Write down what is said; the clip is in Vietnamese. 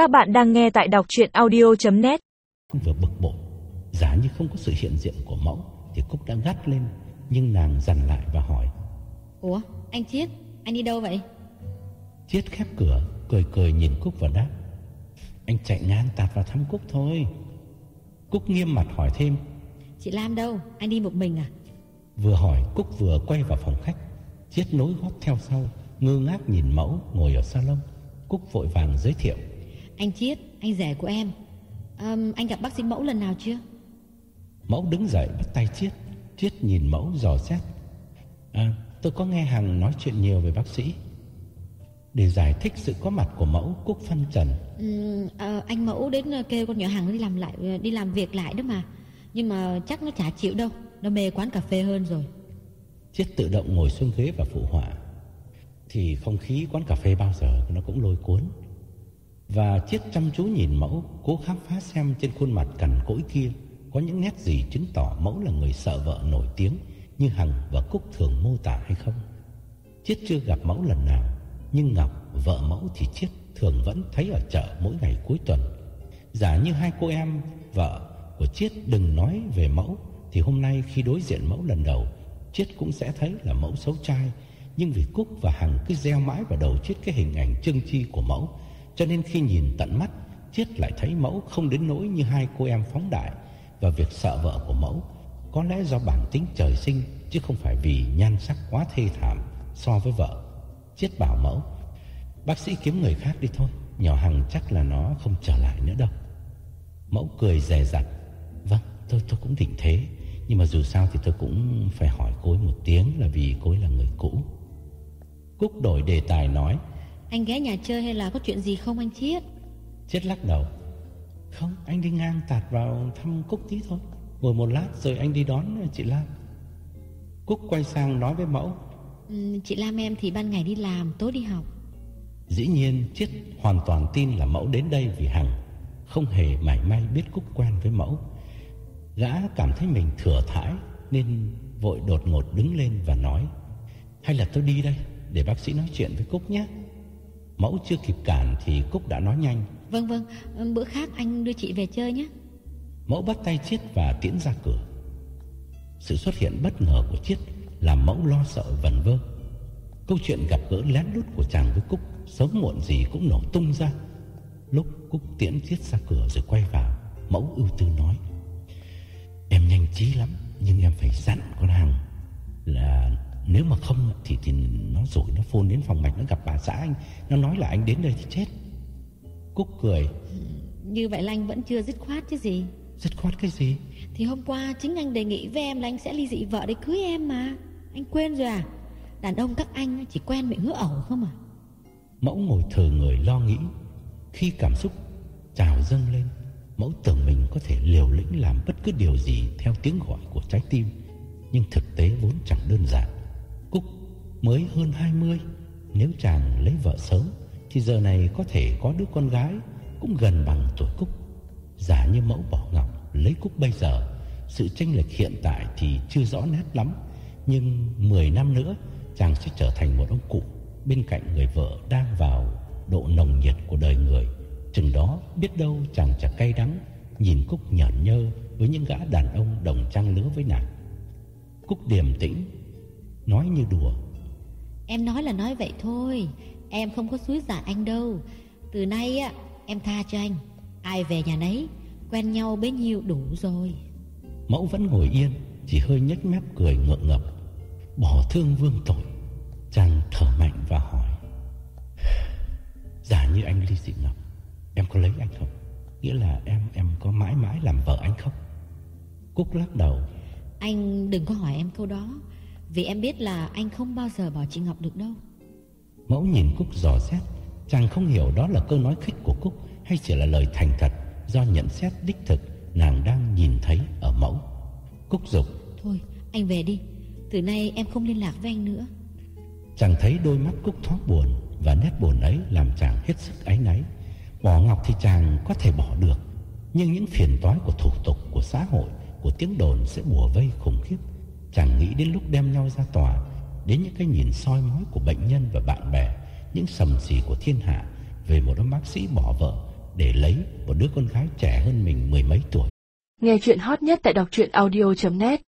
Các bạn đang nghe tại đọc chuyện audio.net Vừa bực bội Giả như không có sự hiện diện của mẫu Thì Cúc đã gắt lên Nhưng nàng dằn lại và hỏi. Ủa anh Chiết Anh đi đâu vậy? Chiết khép cửa Cười cười nhìn Cúc và đáp. Anh chạy ngang tạt vào thăm Cúc thôi. Cúc nghiêm mặt hỏi thêm. Chị Lam đâu? Anh đi một mình à? Vừa hỏi Cúc vừa quay vào phòng khách. Chiết nối gót theo sau Ngơ ngác nhìn mẫu ngồi ở salon. Cúc vội vàng giới thiệu Anh Chiết Anh rể của em. Ờm, Anh gặp bác sĩ mẫu lần nào chưa? Mẫu đứng dậy bắt tay Chiết. Chiết nhìn mẫu dò xét. À tôi có nghe Hằng nói chuyện nhiều về bác sĩ. Để giải thích sự có mặt của mẫu Cúc phân trần. Ừm, ờ, Anh mẫu đến ờ, kêu con nhỏ hàng đi làm lại ờ, Đi làm việc lại đó mà. Nhưng mà chắc nó chả chịu đâu. Nó mê quán cà phê hơn rồi. Chiết tự động ngồi xuống ghế và phụ họa. Thì không khí quán cà phê bao giờ Nó cũng lôi cuốn và chiếc chăm chú nhìn mẫu Cố khám phá xem trên khuôn mặt cằn cỗi kia Có những nét gì chứng tỏ mẫu là người sợ vợ nổi tiếng Như Hằng và Cúc thường mô tả hay không? Chiết chưa gặp mẫu lần nào Nhưng Ngọc, vợ mẫu thì Chiết thường vẫn thấy ở chợ mỗi ngày cuối tuần. Giả như hai cô em vợ của Chiết đừng nói về mẫu Thì hôm nay khi đối diện mẫu lần đầu Chiết cũng sẽ thấy là mẫu xấu trai. Nhưng vì Cúc và Hằng cứ gieo mãi vào đầu Chiết cái hình ảnh trưng chi của mẫu cho nên khi nhìn tận mắt Chiết lại thấy mẫu không đến nỗi như hai cô em phóng đại Và việc sợ vợ của mẫu. Có lẽ do bản tính trời sinh, Chứ không phải vì nhan sắc quá thê thảm So với vợ. Chiết bảo mẫu, Bác sĩ kiếm người khác đi thôi, Nhỏ Hằng chắc là nó không trở lại nữa đâu. Mẫu cười dè dặt Vâng tôi tôi cũng định thế, Nhưng mà dù sao thì tôi cũng phải hỏi cô ấy một tiếng Là vì cô ấy là người cũ. Cúc đổi đề tài nói anh ghé nhà chơi hay là có chuyện gì không anh Chiết? Chết lắc đầu. Không anh đi ngang tạt vào thăm Cúc tí thôi. Ngồi một lát rồi anh đi đón chị Lam. Cúc quay sang nói với mẫu. Ừm, Chị Lam em thì ban ngày đi làm Tối đi học. Dĩ nhiên Chiết hoàn toàn tin là mẫu đến đây vì Hằng Không hề mảy may biết Cúc quen với mẫu. Gã cảm thấy mình thừa thãi Nên vội đột ngột đứng lên và nói Hay là tôi đi đây Để bác sĩ nói chuyện với Cúc nhé Mẫu chưa kịp cản thì Cúc đã nói nhanh. Vâng vâng Bữa khác anh đưa chị về chơi nhé. Mẫu bắt tay Chiết và tiễn ra cửa. Sự xuất hiện bất ngờ của Chiết Làm mẫu lo sợ vẩn vơ. Câu chuyện gặp gỡ lén lút của chàng với Cúc Sớm muộn gì cũng nổ tung ra. Lúc Cúc tiễn Chiết ra cửa rồi quay vào Mẫu ưu tư nói Em nhanh trí lắm Nhưng em phải dặn con Hằng Là nếu mà không thì, thì nó rồi nó phone đến phòng mạch Nó gặp bà xã anh. Nó nói là anh đến đây thì chết. Cúc cười. Như vậy là anh vẫn chưa dứt khoát chứ gì. Dứt khoát cái gì? Thì hôm qua chính anh đề nghị với em là anh sẽ ly dị vợ để cưới em mà. Anh quên rồi à? Đàn ông các anh chỉ quen miệng hứa ẩu không à? Mẫu ngồi thờ người lo nghĩ. Khi cảm xúc trào dâng lên Mẫu tưởng mình có thể liều lĩnh làm bất cứ điều gì Theo tiếng gọi của trái tim. Nhưng thực tế vốn chẳng đơn giản mới hơn 20 Nếu chàng lấy vợ sớm, Thì giờ này có thể có đứa con gái Cũng gần bằng tuổi Cúc. Giả như mẫu bỏ ngọc Lấy Cúc bây giờ, Sự tranh lệch hiện tại thì chưa rõ nét lắm. Nhưng 10 năm nữa, Chàng sẽ trở thành một ông cụ Bên cạnh người vợ đang vào Độ nồng nhiệt của đời người. Chừng đó, biết đâu chàng chả cay đắng, Nhìn Cúc nhởn nhơ Với những gã đàn ông đồng trang lứa với nàng. Cúc điềm tĩnh, Nói như đùa. Em nói là nói vậy thôi. Em không có suối giả anh đâu. Từ nay á em tha cho anh. Ai về nhà nấy Quen nhau bấy nhiêu đủ rồi. Mẫu vẫn ngồi yên Chỉ hơi nhếch mép cười ngượng ngập. Bỏ thương vương tội Chàng thở mạnh và hỏi. Giả như anh ly dị Ngọc Em có lấy anh không? Nghĩa là em em có mãi mãi làm vợ anh không? Cúc lắc đầu. Anh đừng có hỏi em câu đó Vì em biết là anh không bao giờ bỏ chị Ngọc được đâu. Mẫu nhìn Cúc dò xét Chàng không hiểu đó là câu nói khích của Cúc Hay chỉ là lời thành thật Do nhận xét đích thực Nàng đang nhìn thấy ở mẫu. Cúc dục Thôi anh về đi. Từ nay em không liên lạc với anh nữa. Chàng thấy đôi mắt Cúc thoáng buồn Và nét buồn ấy làm chàng hết sức áy náy. Bỏ Ngọc thì chàng có thể bỏ được Nhưng những phiền toái của thủ tục Của xã hội Của tiếng đồn sẽ bùa vây khủng khiếp Chàng nghĩ đến lúc đem nhau ra tòa, Đến những cái nhìn soi mói của bệnh nhân và bạn bè, Những sầm xì của thiên hạ, Về một ông bác sĩ bỏ vợ để lấy một đứa con gái trẻ hơn mình mười mấy tuổi. Nghe chuyện hot nhất tại đọc truyện audio.net